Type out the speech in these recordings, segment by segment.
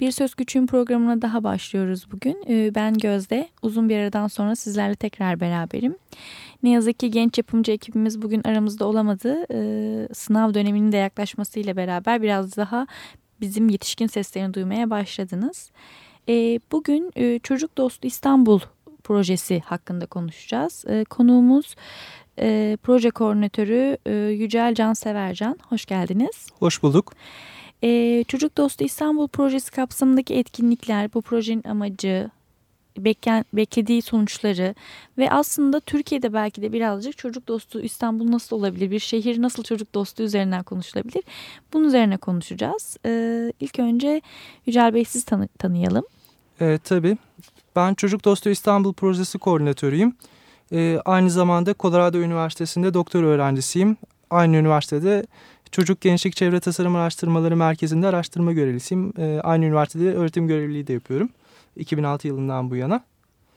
Bir Söz Küçüğün programına daha başlıyoruz bugün. Ee, ben Gözde, uzun bir aradan sonra sizlerle tekrar beraberim. Ne yazık ki genç yapımcı ekibimiz bugün aramızda olamadı. Ee, sınav döneminin de yaklaşmasıyla beraber biraz daha bizim yetişkin seslerini duymaya başladınız. Ee, bugün e, Çocuk Dostu İstanbul projesi hakkında konuşacağız. Konuğumuz e, proje koordinatörü e, Yücel Cansevercan. Hoş geldiniz. Hoş bulduk. Ee, Çocuk Dostu İstanbul projesi kapsamındaki etkinlikler, bu projenin amacı, beklen, beklediği sonuçları ve aslında Türkiye'de belki de birazcık çocuk dostu İstanbul nasıl olabilir, bir şehir nasıl çocuk dostu üzerinden konuşulabilir. Bunun üzerine konuşacağız. Ee, ilk önce Yücel Bey siz tanı tanıyalım. Evet tabii. Ben Çocuk Dostu İstanbul projesi koordinatörüyüm. Ee, aynı zamanda Colorado Üniversitesi'nde doktor öğrencisiyim. Aynı üniversitede Çocuk Gençlik Çevre Tasarım Araştırmaları Merkezi'nde araştırma görevlisiyim. E, aynı üniversitede öğretim görevliliği de yapıyorum. 2006 yılından bu yana.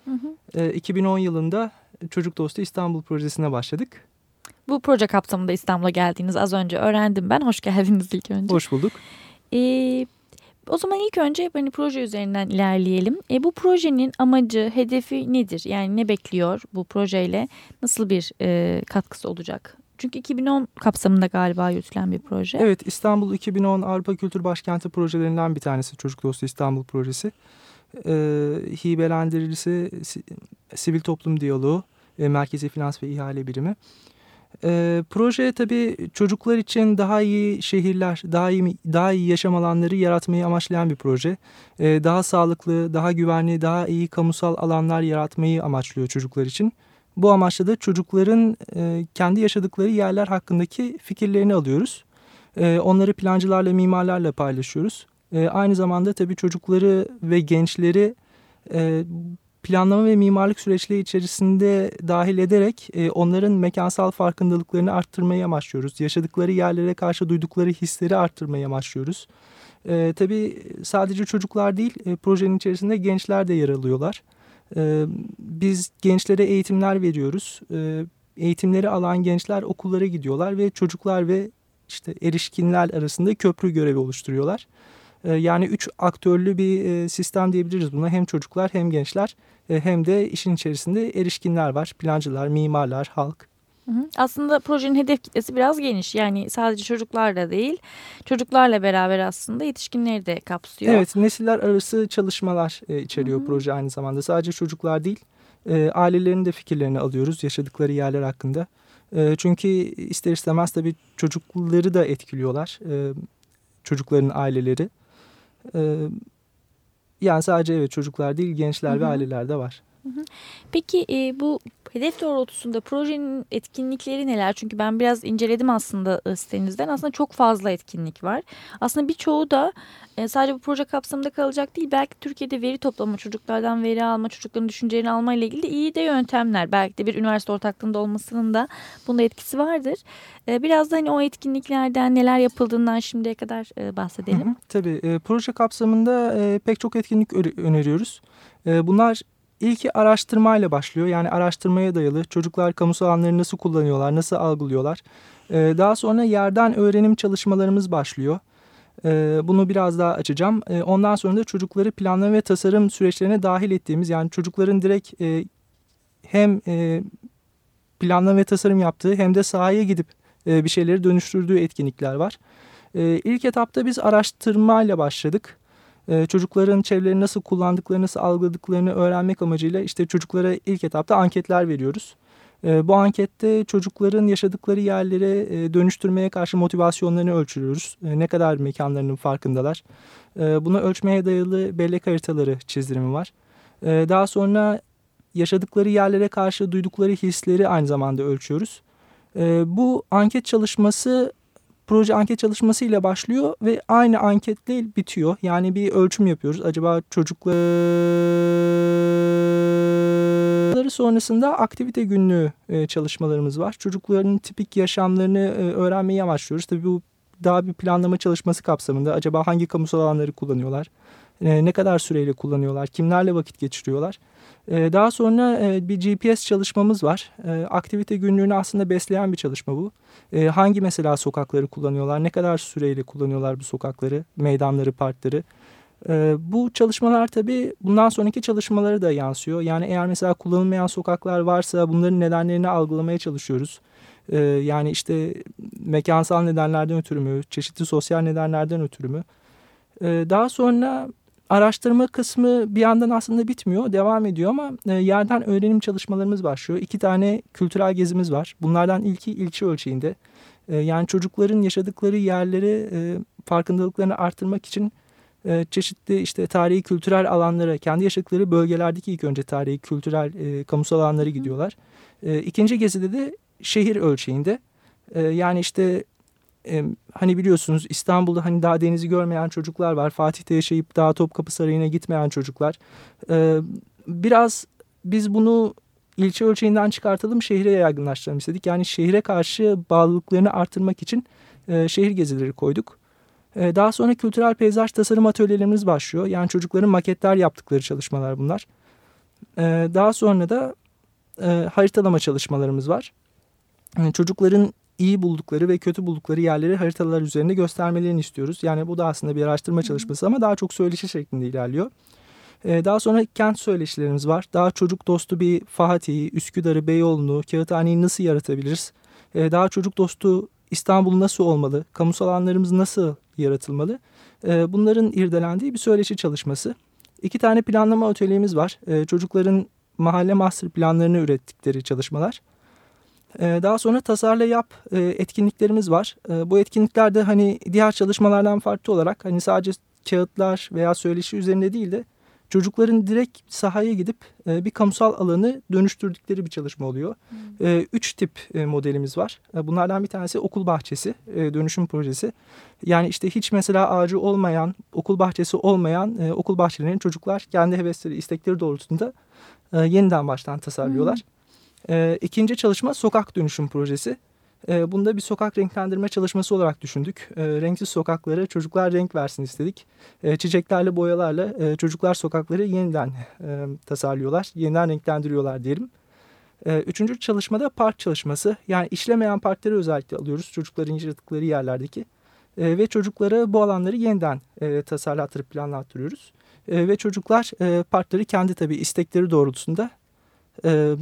Hı hı. E, 2010 yılında Çocuk Dostu İstanbul Projesi'ne başladık. Bu proje kapsamında İstanbul'a geldiğiniz az önce öğrendim ben. Hoş geldiniz ilk önce. Hoş bulduk. Ee, o zaman ilk önce hani proje üzerinden ilerleyelim. E, bu projenin amacı, hedefi nedir? Yani ne bekliyor bu projeyle? Nasıl bir e, katkısı olacak çünkü 2010 kapsamında galiba yürütülen bir proje. Evet İstanbul 2010 Avrupa Kültür Başkenti projelerinden bir tanesi Çocuk Dostu İstanbul projesi. Ee, hibelendirilisi sivil toplum diyaloğu, e, merkezi finans ve ihale birimi. E, proje tabii çocuklar için daha iyi şehirler, daha iyi daha iyi yaşam alanları yaratmayı amaçlayan bir proje. E, daha sağlıklı, daha güvenli, daha iyi kamusal alanlar yaratmayı amaçlıyor çocuklar için. Bu amaçla da çocukların e, kendi yaşadıkları yerler hakkındaki fikirlerini alıyoruz. E, onları plancılarla, mimarlarla paylaşıyoruz. E, aynı zamanda tabii çocukları ve gençleri e, planlama ve mimarlık süreçleri içerisinde dahil ederek e, onların mekansal farkındalıklarını arttırmaya amaçlıyoruz. Yaşadıkları yerlere karşı duydukları hisleri arttırmaya amaçlıyoruz. E, tabii sadece çocuklar değil, e, projenin içerisinde gençler de yer alıyorlar. Ee, biz gençlere eğitimler veriyoruz. Ee, eğitimleri alan gençler okullara gidiyorlar ve çocuklar ve işte erişkinler arasında köprü görevi oluşturuyorlar. Ee, yani üç aktörlü bir e, sistem diyebiliriz buna. Hem çocuklar hem gençler e, hem de işin içerisinde erişkinler var. Plancılar, mimarlar, halk. Aslında projenin hedef kitlesi biraz geniş. Yani sadece çocuklarla değil, çocuklarla beraber aslında yetişkinleri de kapsıyor. Evet, nesiller arası çalışmalar e, içeriyor Hı -hı. proje aynı zamanda. Sadece çocuklar değil, e, ailelerin de fikirlerini alıyoruz yaşadıkları yerler hakkında. E, çünkü ister istemez tabii çocukları da etkiliyorlar, çocukların aileleri. Yani sadece evet çocuklar değil, gençler Hı -hı. ve aileler de var. Peki e, bu hedef doğrultusunda projenin etkinlikleri neler? Çünkü ben biraz inceledim aslında e, sitenizden. Aslında çok fazla etkinlik var. Aslında birçoğu da e, sadece bu proje kapsamında kalacak değil. Belki Türkiye'de veri toplama, çocuklardan veri alma, çocukların düşüncelerini alma ile ilgili iyi de yöntemler. Belki de bir üniversite ortaklığında olmasının da bunda etkisi vardır. Biraz da hani o etkinliklerden neler yapıldığından şimdiye kadar bahsedelim. Hı, tabii proje kapsamında pek çok etkinlik öneriyoruz. Bunlar İlki araştırmayla başlıyor. Yani araştırmaya dayalı çocuklar kamusal alanları nasıl kullanıyorlar, nasıl algılıyorlar. Ee, daha sonra yerden öğrenim çalışmalarımız başlıyor. Ee, bunu biraz daha açacağım. Ee, ondan sonra da çocukları planlama ve tasarım süreçlerine dahil ettiğimiz yani çocukların direkt e, hem e, planlama ve tasarım yaptığı hem de sahaya gidip e, bir şeyleri dönüştürdüğü etkinlikler var. E, ilk etapta biz araştırmayla başladık e, çocukların çevreleri nasıl kullandıklarını, nasıl algıladıklarını öğrenmek amacıyla işte çocuklara ilk etapta anketler veriyoruz. E, bu ankette çocukların yaşadıkları yerlere e, dönüştürmeye karşı motivasyonlarını ölçüyoruz. E, ne kadar mekanlarının farkındalar. Bunu ölçmeye dayalı bellek haritaları çizdirimi var. Daha sonra yaşadıkları yerlere karşı duydukları hisleri aynı zamanda ölçüyoruz. Bu anket çalışması proje anket çalışması ile başlıyor ve aynı anketle bitiyor. Yani bir ölçüm yapıyoruz. Acaba çocukları sonrasında aktivite günlüğü e, çalışmalarımız var. Çocukların tipik yaşamlarını e, öğrenmeyi amaçlıyoruz. Tabii bu daha bir planlama çalışması kapsamında acaba hangi kamusal alanları kullanıyorlar? E, ne kadar süreyle kullanıyorlar? Kimlerle vakit geçiriyorlar? E, daha sonra e, bir GPS çalışmamız var. E, aktivite günlüğünü aslında besleyen bir çalışma bu. E, hangi mesela sokakları kullanıyorlar? Ne kadar süreyle kullanıyorlar bu sokakları, meydanları, parkları? Bu çalışmalar tabii bundan sonraki çalışmalara da yansıyor. Yani eğer mesela kullanılmayan sokaklar varsa bunların nedenlerini algılamaya çalışıyoruz. Yani işte mekansal nedenlerden ötürü mü, çeşitli sosyal nedenlerden ötürü mü? Daha sonra araştırma kısmı bir yandan aslında bitmiyor, devam ediyor ama e, yerden öğrenim çalışmalarımız başlıyor. İki tane kültürel gezimiz var. Bunlardan ilki ilçe ölçeğinde. E, yani çocukların yaşadıkları yerleri e, farkındalıklarını arttırmak için e, çeşitli işte tarihi kültürel alanlara, kendi yaşadıkları bölgelerdeki ilk önce tarihi kültürel e, kamusal alanlara gidiyorlar. E, ikinci gezide de şehir ölçeğinde. E, yani işte e, hani biliyorsunuz İstanbul'da hani daha denizi görmeyen çocuklar var. Fatih'te yaşayıp daha Topkapı Sarayı'na gitmeyen çocuklar. E, biraz biz bunu ilçe ölçeğinden çıkartalım şehre yaygınlaştıralım istedik. Yani şehre karşı bağlılıklarını artırmak için e, şehir gezileri koyduk. E, daha sonra kültürel peyzaj tasarım atölyelerimiz başlıyor. Yani çocukların maketler yaptıkları çalışmalar bunlar. E, daha sonra da e, haritalama çalışmalarımız var. E, çocukların iyi buldukları ve kötü buldukları yerleri haritalar üzerinde göstermelerini istiyoruz. Yani bu da aslında bir araştırma çalışması ama daha çok söyleşi şeklinde ilerliyor. Ee, daha sonra kent söyleşilerimiz var. Daha çocuk dostu bir Fatih'i, Üsküdar'ı, Beyoğlu'nu, Kağıthane'yi nasıl yaratabiliriz? Ee, daha çocuk dostu İstanbul nasıl olmalı? Kamusal alanlarımız nasıl yaratılmalı? Ee, bunların irdelendiği bir söyleşi çalışması. İki tane planlama atölyemiz var. Çocukların mahalle master planlarını ürettikleri çalışmalar. Ee, daha sonra tasarla yap e, etkinliklerimiz var. Ee, bu etkinliklerde hani diğer çalışmalardan farklı olarak hani sadece kağıtlar veya söyleşi üzerinde değil de çocukların direkt sahaya gidip e, bir kamusal alanı dönüştürdükleri bir çalışma oluyor. Hmm. Üç tip e, modelimiz var. Bunlardan bir tanesi okul bahçesi dönüşüm projesi. Yani işte hiç mesela ağacı olmayan, okul bahçesi olmayan okul bahçelerinin çocuklar kendi hevesleri, istekleri doğrultusunda yeniden baştan tasarlıyorlar. Hmm. E, ikinci çalışma sokak dönüşüm projesi. E, bunda bir sokak renklendirme çalışması olarak düşündük. E, renksiz sokaklara çocuklar renk versin istedik. E, çiçeklerle boyalarla e, çocuklar sokakları yeniden e, tasarlıyorlar, yeniden renklendiriyorlar diyelim. E, üçüncü çalışmada park çalışması. Yani işlemeyen parkları özellikle alıyoruz çocukların yaşadıkları yerlerdeki. E, ve çocuklara bu alanları yeniden e, tasarlattırıp planlattırıyoruz. E, ve çocuklar e, parkları kendi tabii istekleri doğrultusunda e,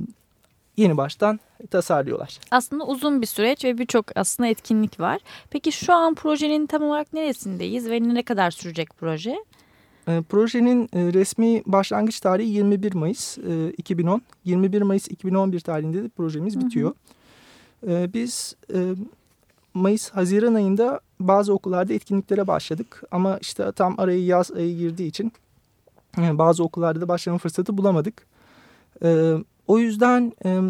yeni baştan tasarlıyorlar. Aslında uzun bir süreç ve birçok aslında etkinlik var. Peki şu an projenin tam olarak neresindeyiz ve ne kadar sürecek proje? E, projenin e, resmi başlangıç tarihi 21 Mayıs e, 2010. 21 Mayıs 2011 tarihinde de projemiz bitiyor. Hı hı. E, biz e, Mayıs-Haziran ayında bazı okullarda etkinliklere başladık. Ama işte tam araya yaz ayı girdiği için e, bazı okullarda da başlama fırsatı bulamadık. Evet o yüzden e,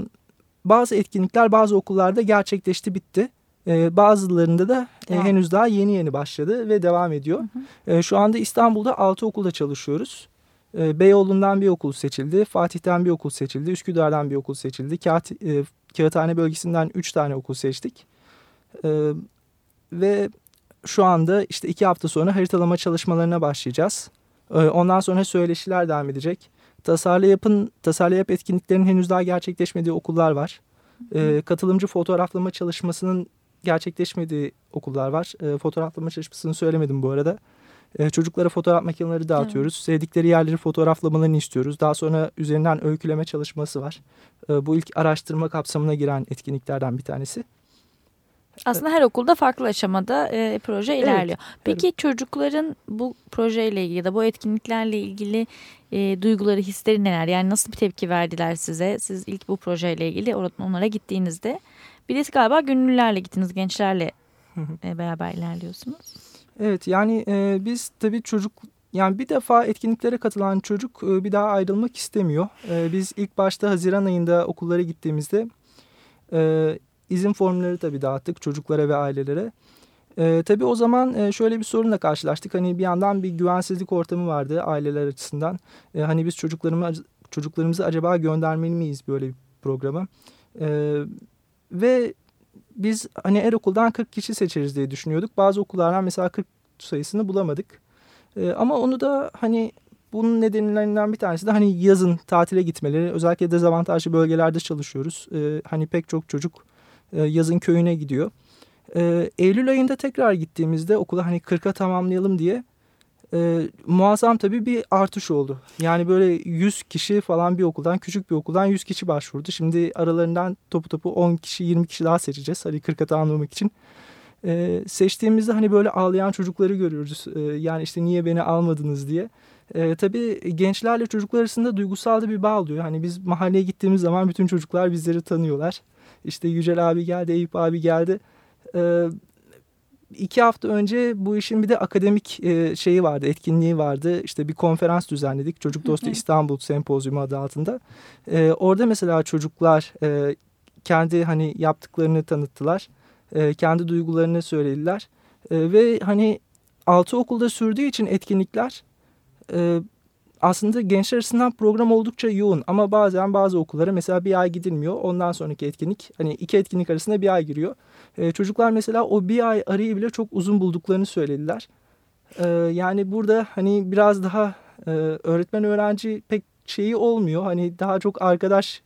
bazı etkinlikler bazı okullarda gerçekleşti bitti. E, bazılarında da e, henüz daha yeni yeni başladı ve devam ediyor. Hı hı. E, şu anda İstanbul'da altı okulda çalışıyoruz. E, Beyoğlu'ndan bir okul seçildi, Fatih'ten bir okul seçildi, Üsküdar'dan bir okul seçildi. Kağıt, e, Kağıthane bölgesinden üç tane okul seçtik. E, ve şu anda işte iki hafta sonra haritalama çalışmalarına başlayacağız. E, ondan sonra söyleşiler devam edecek. Tasarla yapın, tasarla yap etkinliklerinin henüz daha gerçekleşmediği okullar var. E, katılımcı fotoğraflama çalışmasının gerçekleşmediği okullar var. E, fotoğraflama çalışmasını söylemedim bu arada. E, çocuklara fotoğraf makineleri dağıtıyoruz. Evet. Sevdikleri yerleri fotoğraflamalarını istiyoruz. Daha sonra üzerinden öyküleme çalışması var. E, bu ilk araştırma kapsamına giren etkinliklerden bir tanesi. Aslında her okulda farklı aşamada e, proje ilerliyor. Evet, Peki evet. çocukların bu projeyle ilgili ya da bu etkinliklerle ilgili e, duyguları, hisleri neler? Yani nasıl bir tepki verdiler size? Siz ilk bu projeyle ilgili onlara gittiğinizde bir de galiba gönüllülerle gittiniz, gençlerle e, beraber ilerliyorsunuz. Evet yani e, biz tabii çocuk yani bir defa etkinliklere katılan çocuk e, bir daha ayrılmak istemiyor. E, biz ilk başta Haziran ayında okullara gittiğimizde e, izin formları tabii dağıttık çocuklara ve ailelere. E, tabii o zaman e, şöyle bir sorunla karşılaştık. Hani bir yandan bir güvensizlik ortamı vardı aileler açısından. E, hani biz çocuklarımı, çocuklarımızı acaba göndermeli miyiz böyle bir programa? E, ve biz hani her okuldan 40 kişi seçeriz diye düşünüyorduk. Bazı okullardan mesela 40 sayısını bulamadık. E, ama onu da hani bunun nedenlerinden bir tanesi de hani yazın tatile gitmeleri. Özellikle dezavantajlı bölgelerde çalışıyoruz. E, hani pek çok çocuk e, yazın köyüne gidiyor. E, Eylül ayında tekrar gittiğimizde okula hani 40'a tamamlayalım diye e, muazzam tabii bir artış oldu. Yani böyle 100 kişi falan bir okuldan küçük bir okuldan 100 kişi başvurdu. Şimdi aralarından topu topu 10 kişi 20 kişi daha seçeceğiz. Hani 40'a tamamlamak için. E, seçtiğimizde hani böyle ağlayan çocukları görüyoruz. E, yani işte niye beni almadınız diye. E, tabii gençlerle çocuklar arasında duygusal da bir bağ oluyor. Hani biz mahalleye gittiğimiz zaman bütün çocuklar bizleri tanıyorlar. İşte Yücel abi geldi, Eyüp abi geldi. E, iki hafta önce bu işin bir de akademik e, şeyi vardı, etkinliği vardı. İşte bir konferans düzenledik. Çocuk Dostu İstanbul Sempozyumu adı altında. E, orada mesela çocuklar e, kendi hani yaptıklarını tanıttılar. E, kendi duygularını söylediler. E, ve hani altı okulda sürdüğü için etkinlikler e, aslında gençler arasından program oldukça yoğun ama bazen bazı okullara mesela bir ay gidilmiyor. Ondan sonraki etkinlik hani iki etkinlik arasında bir ay giriyor. E, çocuklar mesela o bir ay arayı bile çok uzun bulduklarını söylediler. E, yani burada hani biraz daha e, öğretmen öğrenci pek şeyi olmuyor. Hani daha çok arkadaş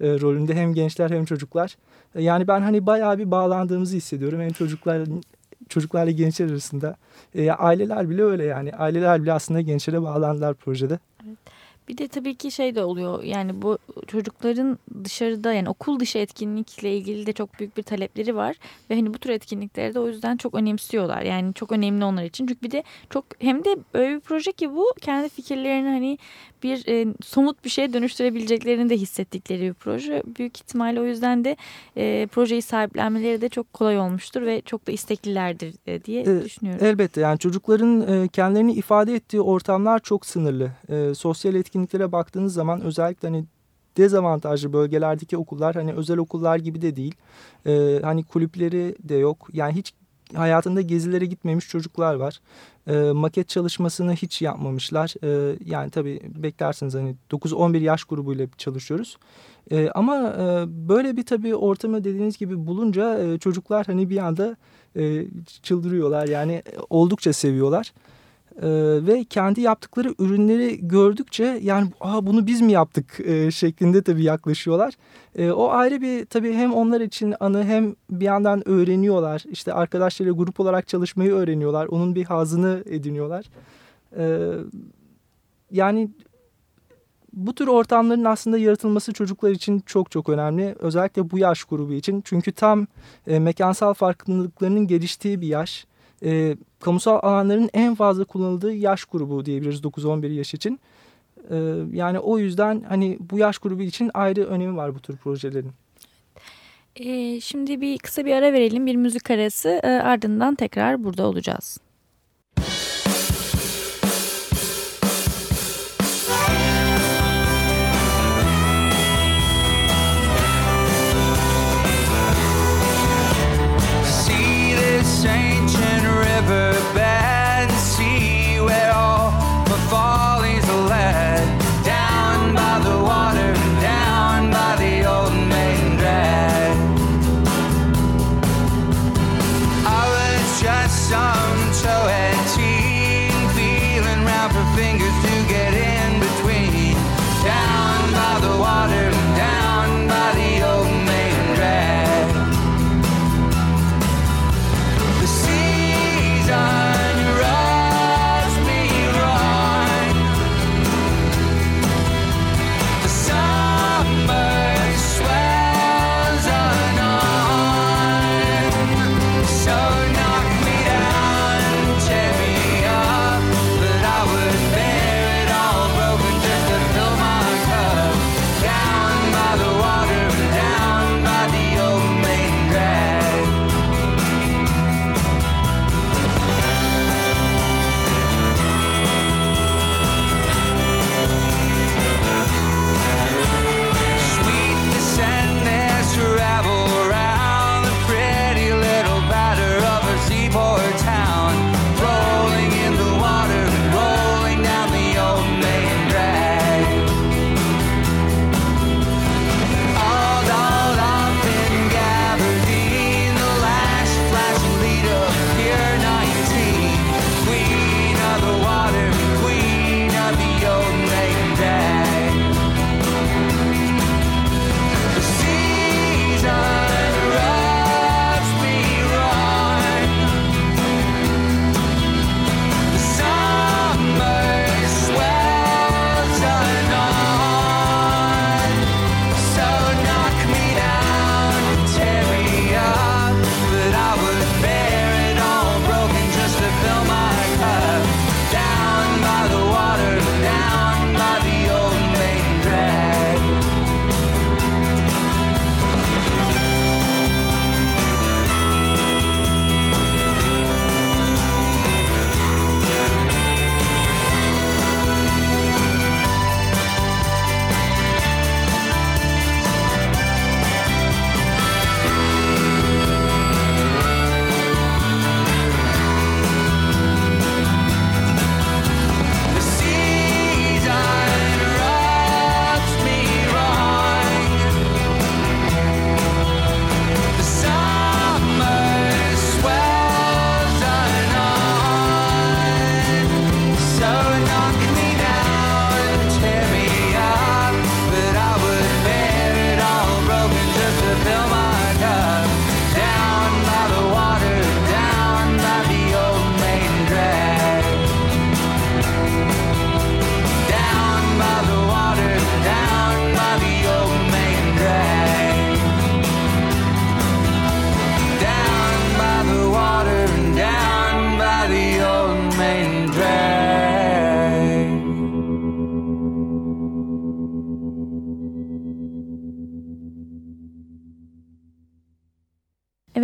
e, rolünde hem gençler hem çocuklar. E, yani ben hani bayağı bir bağlandığımızı hissediyorum. Hem çocukların çocuklarla gençler arasında. E, aileler bile öyle yani. Aileler bile aslında gençlere bağlandılar projede. Evet. Bir de tabii ki şey de oluyor yani bu çocukların dışarıda yani okul dışı etkinlikle ilgili de çok büyük bir talepleri var. Ve hani bu tür etkinlikleri de o yüzden çok önemsiyorlar. Yani çok önemli onlar için. Çünkü bir de çok hem de böyle bir proje ki bu kendi fikirlerini hani bir e, somut bir şeye dönüştürebileceklerini de hissettikleri bir proje. Büyük ihtimalle o yüzden de e, projeyi sahiplenmeleri de çok kolay olmuştur ve çok da isteklilerdir e, diye e, düşünüyorum. Elbette yani çocukların e, kendilerini ifade ettiği ortamlar çok sınırlı. E, sosyal etkinliklere baktığınız zaman özellikle hani dezavantajlı bölgelerdeki okullar hani özel okullar gibi de değil. E, hani kulüpleri de yok. Yani hiç hayatında gezilere gitmemiş çocuklar var. E, maket çalışmasını hiç yapmamışlar. E, yani tabii beklersiniz hani 9-11 yaş grubuyla çalışıyoruz. E, ama e, böyle bir tabii ortamı dediğiniz gibi bulunca e, çocuklar hani bir anda e, çıldırıyorlar. Yani oldukça seviyorlar. E, ve kendi yaptıkları ürünleri gördükçe yani Aa, bunu biz mi yaptık e, şeklinde tabii yaklaşıyorlar. E, o ayrı bir tabii hem onlar için anı hem bir yandan öğreniyorlar. İşte arkadaşlarıyla grup olarak çalışmayı öğreniyorlar. Onun bir hazını ediniyorlar. E, yani bu tür ortamların aslında yaratılması çocuklar için çok çok önemli. Özellikle bu yaş grubu için. Çünkü tam e, mekansal farkındalıklarının geliştiği bir yaş e, kamusal alanların en fazla kullanıldığı yaş grubu diyebiliriz 9-11 yaş için. E, yani o yüzden hani bu yaş grubu için ayrı önemi var bu tür projelerin. E, şimdi bir kısa bir ara verelim bir müzik arası e, ardından tekrar burada olacağız.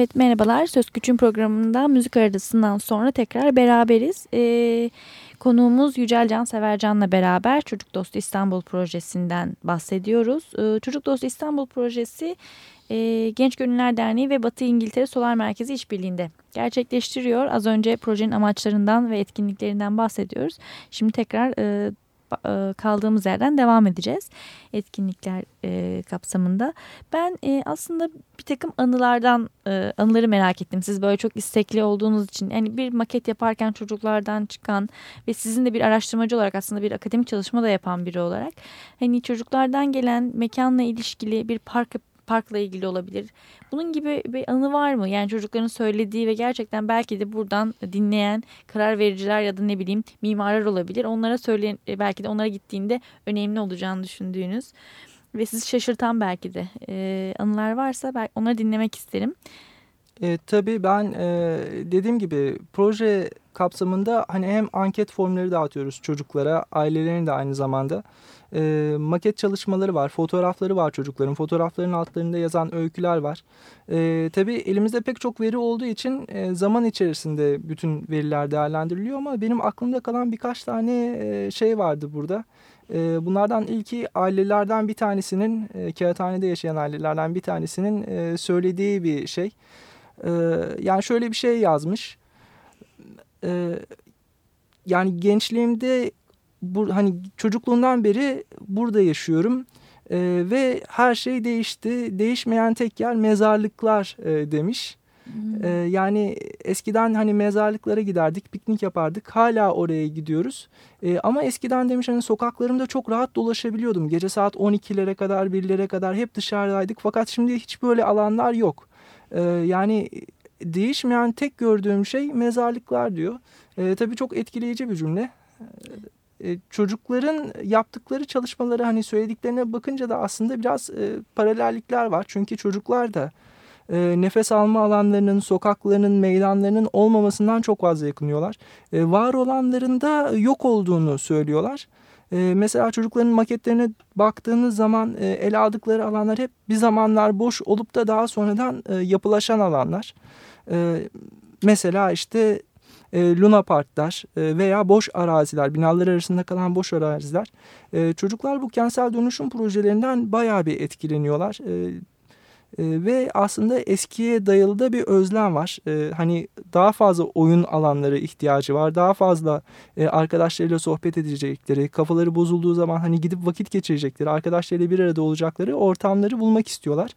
Evet merhabalar Söz Küçüğün programında müzik arasından sonra tekrar beraberiz. Ee, konuğumuz Yücel Can Severcan'la beraber Çocuk Dostu İstanbul projesinden bahsediyoruz. Ee, Çocuk Dostu İstanbul projesi e, Genç Gönüller Derneği ve Batı İngiltere Solar Merkezi işbirliğinde gerçekleştiriyor. Az önce projenin amaçlarından ve etkinliklerinden bahsediyoruz. Şimdi tekrar e, kaldığımız yerden devam edeceğiz etkinlikler e, kapsamında. Ben e, aslında bir takım anılardan e, anıları merak ettim. Siz böyle çok istekli olduğunuz için yani bir maket yaparken çocuklardan çıkan ve sizin de bir araştırmacı olarak aslında bir akademik çalışma da yapan biri olarak hani çocuklardan gelen mekanla ilişkili bir park parkla ilgili olabilir. Bunun gibi bir anı var mı? Yani çocukların söylediği ve gerçekten belki de buradan dinleyen karar vericiler ya da ne bileyim mimarlar olabilir. Onlara söyleyen belki de onlara gittiğinde önemli olacağını düşündüğünüz ve sizi şaşırtan belki de e, anılar varsa belki onları dinlemek isterim. E, tabii ben e, dediğim gibi proje kapsamında hani hem anket formları dağıtıyoruz çocuklara, ailelerin de aynı zamanda. E, maket çalışmaları var, fotoğrafları var çocukların. Fotoğrafların altlarında yazan öyküler var. E, tabii elimizde pek çok veri olduğu için e, zaman içerisinde bütün veriler değerlendiriliyor ama benim aklımda kalan birkaç tane e, şey vardı burada. E, bunlardan ilki ailelerden bir tanesinin, e, kağıthanede yaşayan ailelerden bir tanesinin e, söylediği bir şey. E, yani şöyle bir şey yazmış. E, yani gençliğimde bu, hani çocukluğundan beri burada yaşıyorum e, ve her şey değişti. Değişmeyen tek yer mezarlıklar e, demiş. E, yani eskiden hani mezarlıklara giderdik, piknik yapardık. Hala oraya gidiyoruz. E, ama eskiden demiş hani sokaklarımda çok rahat dolaşabiliyordum. Gece saat 12'lere kadar, 1'lere kadar hep dışarıdaydık. Fakat şimdi hiç böyle alanlar yok. E, yani değişmeyen tek gördüğüm şey mezarlıklar diyor. E, tabii çok etkileyici bir cümle. E, çocukların yaptıkları çalışmaları hani söylediklerine bakınca da aslında biraz e, paralellikler var. Çünkü çocuklar da e, nefes alma alanlarının, sokaklarının, meydanlarının olmamasından çok fazla yakınıyorlar. E, var olanların da yok olduğunu söylüyorlar. E, mesela çocukların maketlerine baktığınız zaman e, ele aldıkları alanlar hep bir zamanlar boş olup da daha sonradan e, yapılaşan alanlar. E, mesela işte e, Luna Parklar e, veya boş araziler, binalar arasında kalan boş araziler. E, çocuklar bu kentsel dönüşüm projelerinden bayağı bir etkileniyorlar. Ve aslında eskiye dayalı da bir özlem var. Hani daha fazla oyun alanları ihtiyacı var. Daha fazla arkadaşlarıyla sohbet edecekleri, kafaları bozulduğu zaman hani gidip vakit geçirecekleri, arkadaşlarıyla bir arada olacakları ortamları bulmak istiyorlar.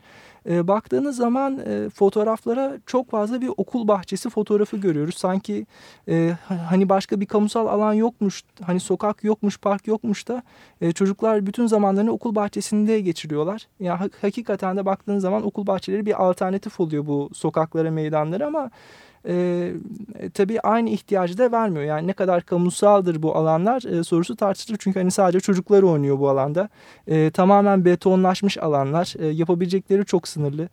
E, baktığınız zaman e, fotoğraflara çok fazla bir okul bahçesi fotoğrafı görüyoruz. Sanki e, hani başka bir kamusal alan yokmuş, hani sokak yokmuş, park yokmuş da e, çocuklar bütün zamanlarını okul bahçesinde geçiriyorlar. Yani hakikaten de baktığınız zaman okul bahçeleri bir alternatif oluyor bu sokaklara, meydanlara ama e, tabii aynı ihtiyacı da vermiyor. Yani ne kadar kamusaldır bu alanlar e, sorusu tartışılır. Çünkü hani sadece çocuklar oynuyor bu alanda. E, tamamen betonlaşmış alanlar. E, yapabilecekleri çok sınırlı.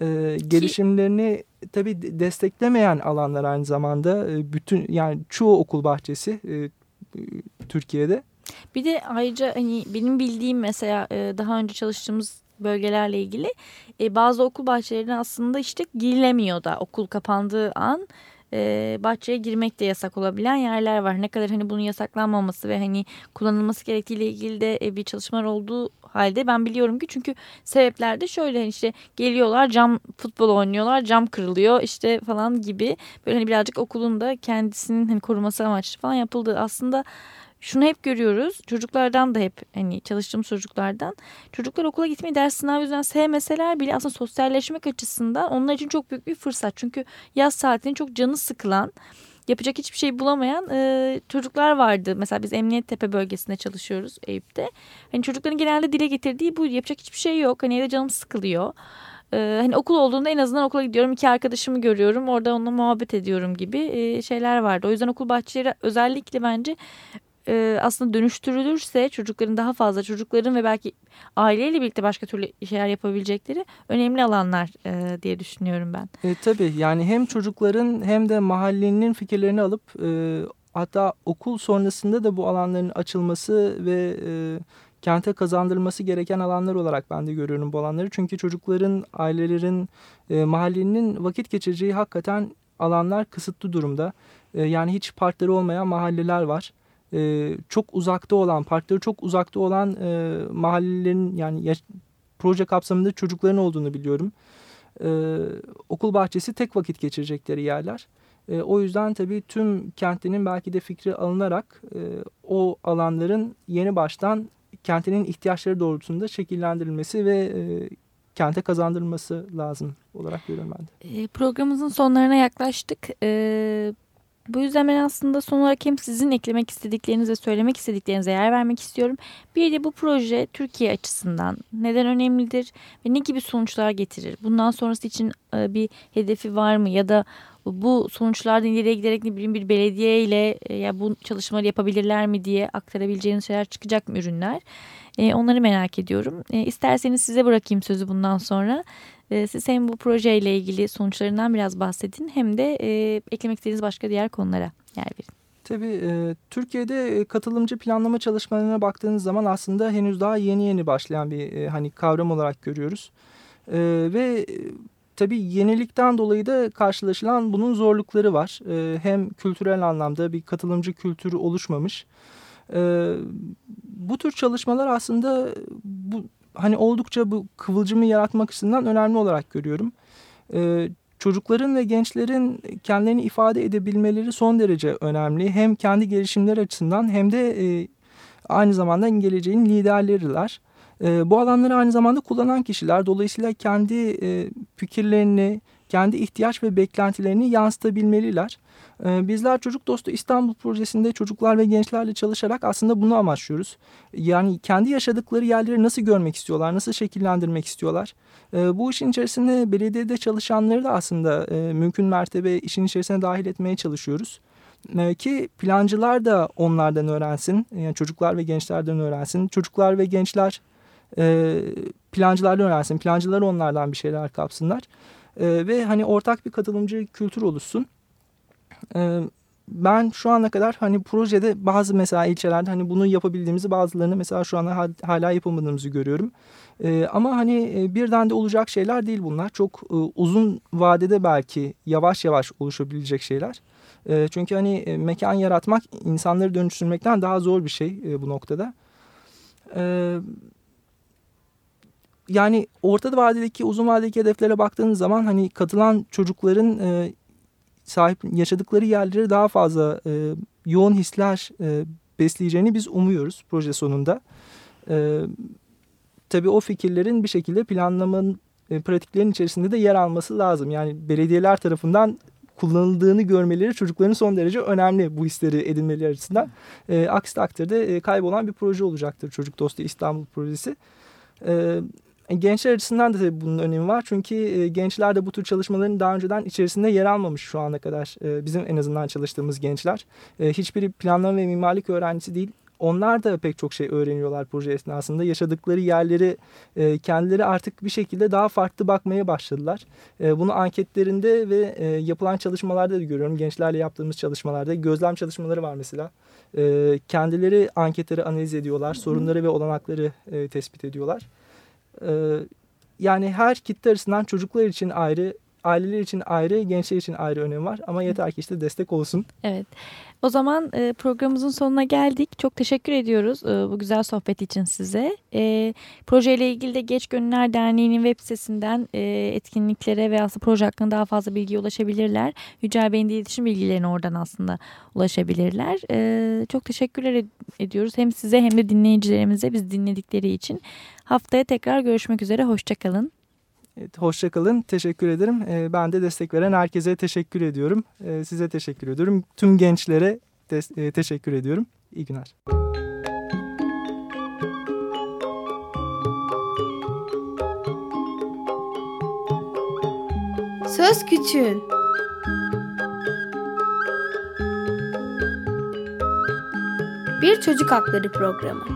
E, gelişimlerini tabii desteklemeyen alanlar aynı zamanda. E, bütün yani çoğu okul bahçesi e, Türkiye'de. Bir de ayrıca hani benim bildiğim mesela e, daha önce çalıştığımız bölgelerle ilgili. E, bazı okul bahçelerine aslında işte girilemiyor da. Okul kapandığı an e, bahçeye girmek de yasak olabilen yerler var. Ne kadar hani bunun yasaklanmaması ve hani kullanılması gerektiğiyle ilgili de e, bir çalışmalar olduğu halde ben biliyorum ki çünkü sebepler de şöyle. Hani işte geliyorlar cam futbol oynuyorlar cam kırılıyor işte falan gibi. Böyle hani birazcık okulun da kendisinin hani koruması amaçlı falan yapıldığı. Aslında şunu hep görüyoruz. Çocuklardan da hep hani çalıştığım çocuklardan. Çocuklar okula gitmeyi ders sınavı yüzünden sevmeseler bile aslında sosyalleşmek açısından onlar için çok büyük bir fırsat. Çünkü yaz saatinin çok canı sıkılan yapacak hiçbir şey bulamayan e, çocuklar vardı. Mesela biz Emniyet Tepe bölgesinde çalışıyoruz Eyüp'te. Hani çocukların genelde dile getirdiği bu yapacak hiçbir şey yok. Hani evde canım sıkılıyor. Hani okul olduğunda en azından okula gidiyorum iki arkadaşımı görüyorum orada onunla muhabbet ediyorum gibi şeyler vardı. O yüzden okul bahçeleri özellikle bence e, aslında dönüştürülürse çocukların daha fazla çocukların ve belki aileyle birlikte başka türlü şeyler yapabilecekleri önemli alanlar e, diye düşünüyorum ben. E, tabii yani hem çocukların hem de mahallenin fikirlerini alıp e, hatta okul sonrasında da bu alanların açılması ve e, kente kazandırılması gereken alanlar olarak ben de görüyorum bu alanları. Çünkü çocukların, ailelerin, e, mahallenin vakit geçireceği hakikaten alanlar kısıtlı durumda. E, yani hiç parkları olmayan mahalleler var. E, çok uzakta olan, parkları çok uzakta olan e, mahallelerin yani proje kapsamında çocukların olduğunu biliyorum. E, okul bahçesi tek vakit geçirecekleri yerler. E, o yüzden tabii tüm kentlinin belki de fikri alınarak e, o alanların yeni baştan kentinin ihtiyaçları doğrultusunda şekillendirilmesi ve e, kente kazandırılması lazım olarak görüyorum ben de. E, programımızın sonlarına yaklaştık. E, bu yüzden ben aslında son olarak hem sizin eklemek istediklerinize, söylemek istediklerinize yer vermek istiyorum. Bir de bu proje Türkiye açısından neden önemlidir ve ne gibi sonuçlar getirir? Bundan sonrası için e, bir hedefi var mı ya da bu sonuçlardan ileriye giderek ne bileyim bir belediye ile e, ya bu çalışmaları yapabilirler mi diye aktarabileceğiniz şeyler çıkacak mı ürünler? E, onları merak ediyorum. İsterseniz size bırakayım sözü bundan sonra. E, siz hem bu projeyle ilgili sonuçlarından biraz bahsedin hem de e, eklemek istediğiniz başka diğer konulara yer verin. Tabii e, Türkiye'de katılımcı planlama çalışmalarına baktığınız zaman aslında henüz daha yeni yeni başlayan bir e, hani kavram olarak görüyoruz. E, ve tabii yenilikten dolayı da karşılaşılan bunun zorlukları var. E, hem kültürel anlamda bir katılımcı kültürü oluşmamış. E, bu tür çalışmalar aslında bu hani oldukça bu kıvılcımı yaratmak açısından önemli olarak görüyorum. E, çocukların ve gençlerin kendilerini ifade edebilmeleri son derece önemli. Hem kendi gelişimleri açısından hem de e, aynı zamanda geleceğin liderleriler. E, bu alanları aynı zamanda kullanan kişiler. Dolayısıyla kendi e, fikirlerini, kendi ihtiyaç ve beklentilerini yansıtabilmeliler. E, bizler Çocuk Dostu İstanbul projesinde çocuklar ve gençlerle çalışarak aslında bunu amaçlıyoruz. Yani kendi yaşadıkları yerleri nasıl görmek istiyorlar, nasıl şekillendirmek istiyorlar. E, bu işin içerisinde belediyede çalışanları da aslında e, mümkün mertebe işin içerisine dahil etmeye çalışıyoruz e, ki plancılar da onlardan öğrensin. Yani çocuklar ve gençlerden öğrensin. Çocuklar ve gençler e, plancılardan öğrensin. Plancılar onlardan bir şeyler kapsınlar. Ve hani ortak bir katılımcı kültür oluşsun. Ben şu ana kadar hani projede bazı mesela ilçelerde hani bunu yapabildiğimizi bazılarını mesela şu an hala yapamadığımızı görüyorum. E, ama hani birden de olacak şeyler değil bunlar. Çok e, uzun vadede belki yavaş yavaş oluşabilecek şeyler. E, çünkü hani mekan yaratmak insanları dönüştürmekten daha zor bir şey e, bu noktada. Evet yani orta vadedeki uzun vadedeki hedeflere baktığınız zaman hani katılan çocukların e, sahip yaşadıkları yerleri daha fazla e, yoğun hisler e, besleyeceğini biz umuyoruz proje sonunda. E, tabii o fikirlerin bir şekilde planlamanın e, pratiklerin içerisinde de yer alması lazım. Yani belediyeler tarafından kullanıldığını görmeleri çocukların son derece önemli bu hisleri edinmeleri açısından. E, aksi takdirde e, kaybolan bir proje olacaktır Çocuk Dostu İstanbul Projesi. E, gençler açısından da tabii bunun önemi var. Çünkü e, gençler de bu tür çalışmaların daha önceden içerisinde yer almamış şu ana kadar. E, bizim en azından çalıştığımız gençler. Hiçbiri planlama ve mimarlık öğrencisi değil. Onlar da pek çok şey öğreniyorlar proje esnasında. Yaşadıkları yerleri kendileri artık bir şekilde daha farklı bakmaya başladılar. Bunu anketlerinde ve yapılan çalışmalarda da görüyorum. Gençlerle yaptığımız çalışmalarda gözlem çalışmaları var mesela. Kendileri anketleri analiz ediyorlar. Sorunları ve olanakları tespit ediyorlar. Ee, yani her kitle açısından çocuklar için ayrı, aileler için ayrı, gençler için ayrı önemi var. Ama yeter ki işte destek olsun. Evet. O zaman e, programımızın sonuna geldik. Çok teşekkür ediyoruz e, bu güzel sohbet için size. E, projeyle ilgili de Geç Gönüller Derneği'nin web sitesinden etkinliklere ve aslında proje hakkında daha fazla bilgi ulaşabilirler. Yücel Bey'in iletişim bilgilerine oradan aslında ulaşabilirler. Çok teşekkürler ediyoruz hem size hem de dinleyicilerimize biz dinledikleri için. Haftaya tekrar görüşmek üzere. Hoşçakalın. Evet, hoşçakalın. Teşekkür ederim. Ee, ben de destek veren herkese teşekkür ediyorum. Ee, size teşekkür ediyorum. Tüm gençlere e, teşekkür ediyorum. İyi günler. Söz Küçüğün Bir Çocuk Hakları Programı